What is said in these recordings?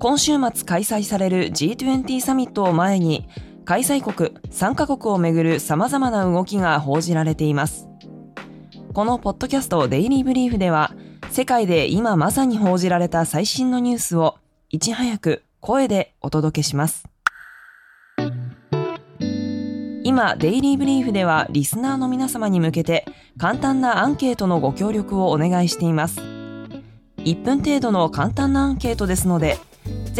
今週末開催される G20 サミットを前に、開催国3カ国をめぐる様々な動きが報じられています。このポッドキャストデイリーブリーフでは、世界で今まさに報じられた最新のニュースをいち早く声でお届けします。今、デイリーブリーフではリスナーの皆様に向けて簡単なアンケートのご協力をお願いしています。1分程度の簡単なアンケートですので、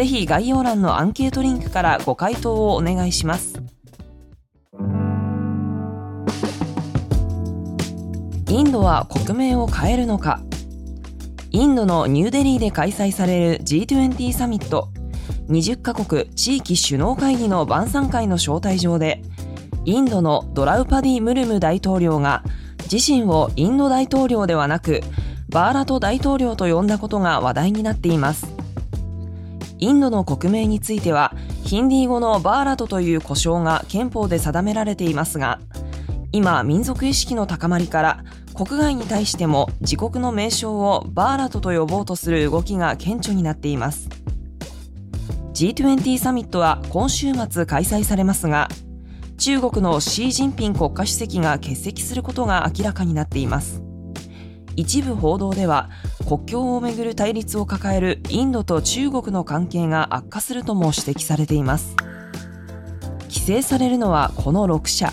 ぜひ概要欄のアンケートリンクからご回答をお願いします。インドは国名を変えるのか。インドのニューデリーで開催される G20 サミット。20カ国地域首脳会議の晩餐会の招待状でインドのドラウパディ・ムルム大統領が自身をインド大統領ではなくバーラト大統領と呼んだことが話題になっています。インドの国名については、ヒンディー語のバーラトという呼称が憲法で定められていますが、今、民族意識の高まりから、国外に対しても自国の名称をバーラトと呼ぼうとする動きが顕著になっています。G20 サミットは今週末開催されますが、中国のシー・ジンピン国家主席が欠席することが明らかになっています。一部報道では国境をめぐる対立を抱えるインドと中国の関係が悪化するとも指摘されています規制されるのはこの6社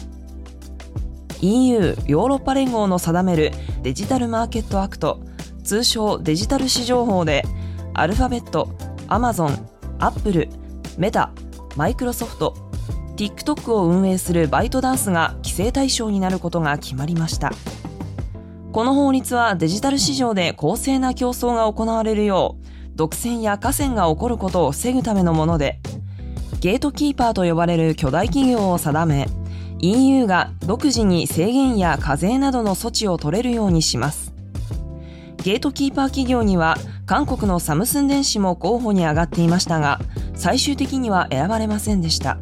EU ヨーロッパ連合の定めるデジタルマーケットアクト通称デジタル市場法でアルファベット、アマゾン、アップル、メタ、マイクロソフト、TikTok を運営するバイトダンスが規制対象になることが決まりました。この法律はデジタル市場で公正な競争が行われるよう、独占や寡占が起こることを防ぐためのもので、ゲートキーパーと呼ばれる巨大企業を定め、EU が独自に制限や課税などの措置を取れるようにします。ゲートキーパー企業には韓国のサムスン電子も候補に上がっていましたが、最終的には選ばれませんでした。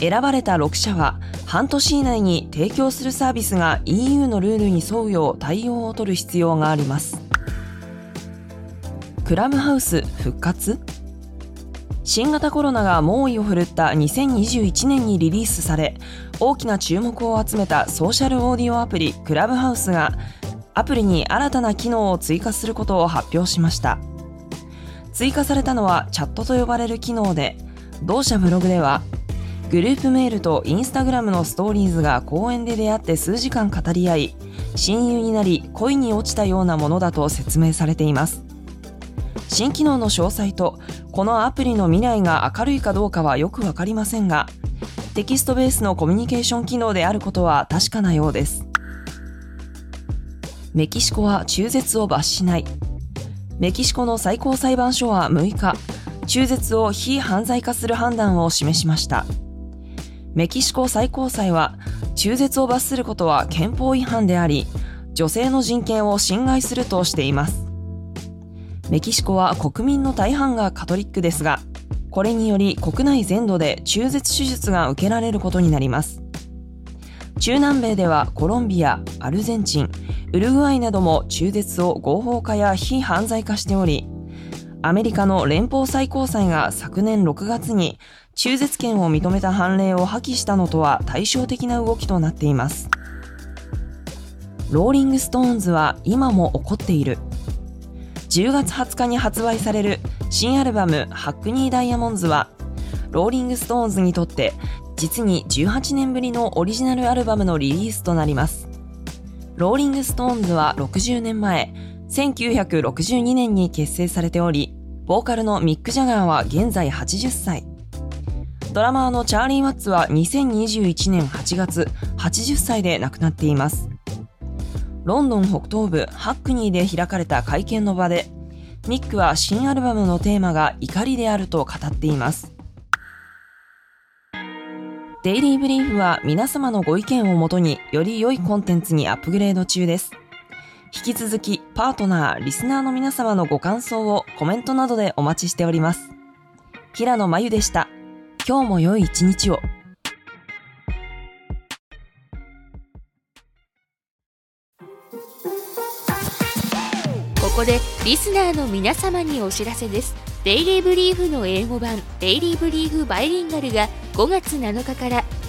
選ばれた6社は半年以内に提供するサービスが EU のルールに沿うよう対応を取る必要があります。クラブハウス復活？新型コロナが猛威を振るった2021年にリリースされ大きな注目を集めたソーシャルオーディオアプリクラブハウスがアプリに新たな機能を追加することを発表しました。追加されたのはチャットと呼ばれる機能で同社ブログではグループメールとインスタグラムのストーリーズが公園で出会って数時間語り合い親友になり恋に落ちたようなものだと説明されています。新機能の詳細とこのアプリの未来が明るいかどうかはよくわかりませんがテキストベースのコミュニケーション機能であることは確かなようです。メキシコは中絶を罰しない。メキシコの最高裁判所は6日中絶を非犯罪化する判断を示しました。メキシコ最高裁は中絶を罰することは憲法違反であり女性の人権を侵害するとしています。メキシコは国民の大半がカトリックですがこれにより国内全土で中絶手術が受けられることになります。中南米ではコロンビア、アルゼンチン、ウルグアイなども中絶を合法化や非犯罪化しておりアメリカの連邦最高裁が昨年6月に中絶権を認めた判例を破棄したのとは対照的な動きとなっています。ローリングストーンズは今も起こっている。10月20日に発売される新アルバム「ハックニー・ダイヤモンズ」はローリング・ストーンズにとって実に18年ぶりのオリジナルアルバムのリリースとなりますローリング・ストーンズは60年前1962年に結成されておりボーカルのミック・ジャガーは現在80歳ドラマーのチャーリー・ワッツは2021年8月80歳で亡くなっています。ロンドン北東部ハックニーで開かれた会見の場でミックは新アルバムのテーマが怒りであると語っています。デイリーブリーフは皆様のご意見をもとにより良いコンテンツにアップグレード中です。引き続きパートナー、リスナーの皆様のご感想をコメントなどでお待ちしております。平野真由でした。今日も良い一日を。ここでリスナーの皆様にお知らせです。デイリーブリーフの英語版デイリーブリーフバイリンガルが5月7日から